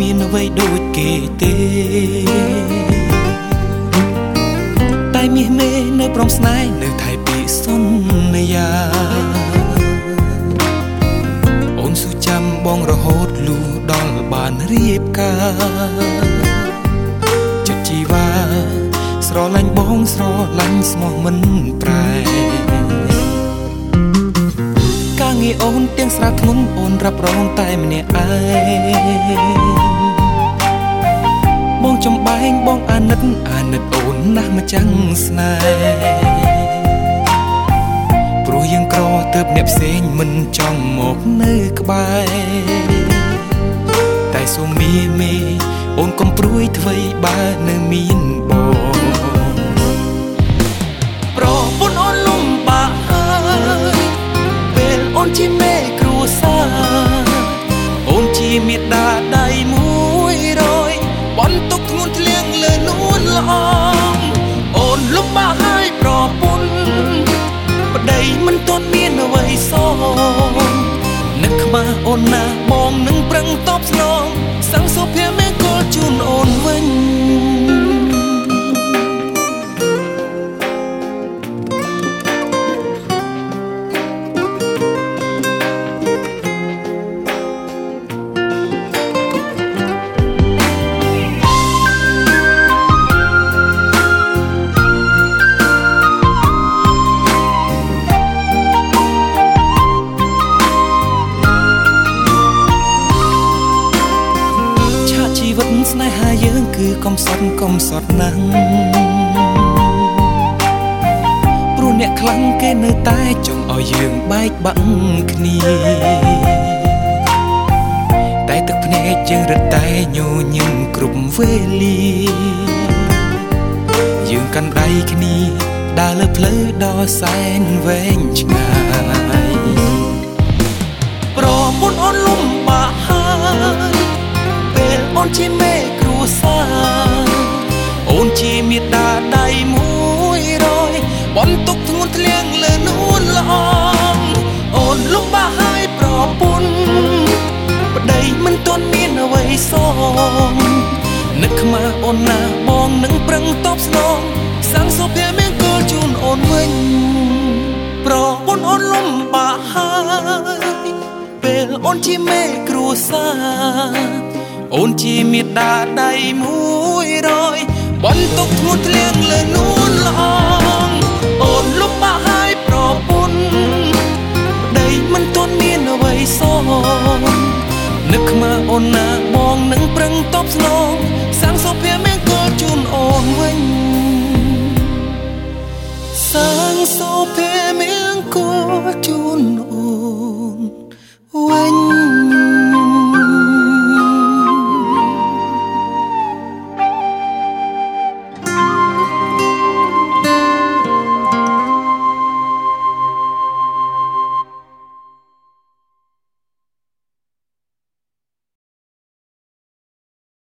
មានអ្វីដូចគេទេ តែមាសមេនៅព្រមស្នេហ៍នៅថៃពីសន្យាអូនស៊ូចាំបងរហូតលូដល់បានរៀបការចិត្តជីវ៉ាស្រឡាញ់បងស្រឡាញ់ស្មោះមិនប្រែ ងារអូនទាំងស្រាធ្ងន់អូនរ៉ាប់រងតែម្នាក់ឯងបងចំបែងបងអាណិតអាណិតអូនណាស់មកចាំងស្នេហ៍ព្រោះយើងក្រទៅអ្នកផ្សេងមិនចង់មកនៅក្បែរតែសូមមីមីអូនកុំព្រួយអ្វីបើនៅមានបង មាស់អូនណាបងនឹងប្រឹងតបស្នងសង្ឃសុភមង្គលជូនអូនវិញ គឺកំសត់កំសត់ណាស់ព្រោះអ្នកខ្លាំងគេនៅតែចង់ឲ្យយើងបែកបាក់គ្នាតែទឹកភ្នែកយើងរត់តែញញឹមគ្រប់វេលាយើងកាន់ដៃគ្នាដើរលើផ្លូវដ៏សែនវែងឆ្ងាយប្រពន្ធអូនលំបាក សងនឹកខ្មាស់អូនណាបងនឹងប្រឹងតបស្នងសាំងសុភមង្គលជូនអូនវិញប្រពន្ធអូនលំបាកហើយពេលអូនជាមេគ្រួសារអូនជាមេដាដៃមួយរយបន់ទុកធ្ងន់ធ្លៀងលើនួនល្អអូនលំបាកហើយប្រពន្ធប្តីមិនទាន់មានអ្វីសងនឹកខ្មាស់អូនណាបងនឹងប្រឹង តបស្នងសាំងសុភមង្គលជូនអូនវិញសាំងសុភ